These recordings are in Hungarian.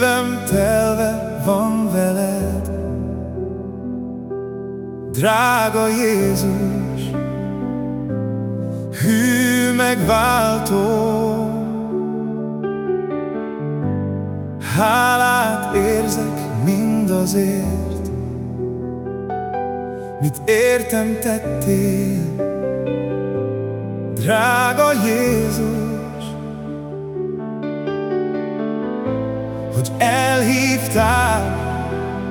Szívem telve van veled, Drága Jézus, hű megváltó. Hálát érzek mindazért, mit értem tettél, Drága Jézus. Hogy elhívtál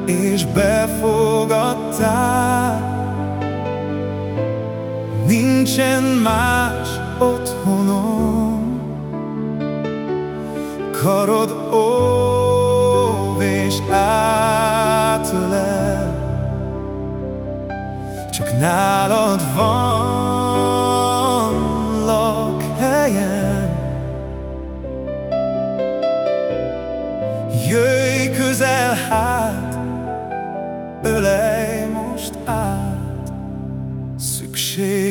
és befogadtál. Nincsen más otthonom, karod óv és átölel, csak nálad van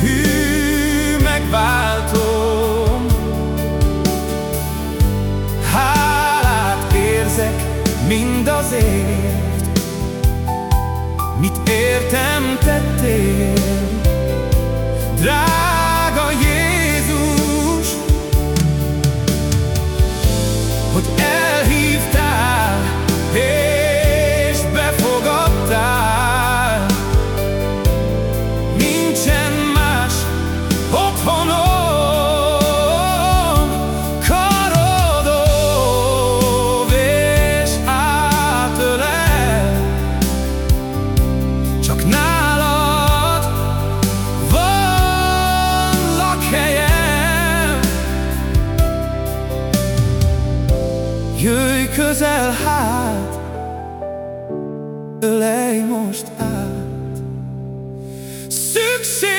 Hű megváltom. Hálát érzek mindazért Mit értem tettél Jöjj közel hát, ölej most át. Szükség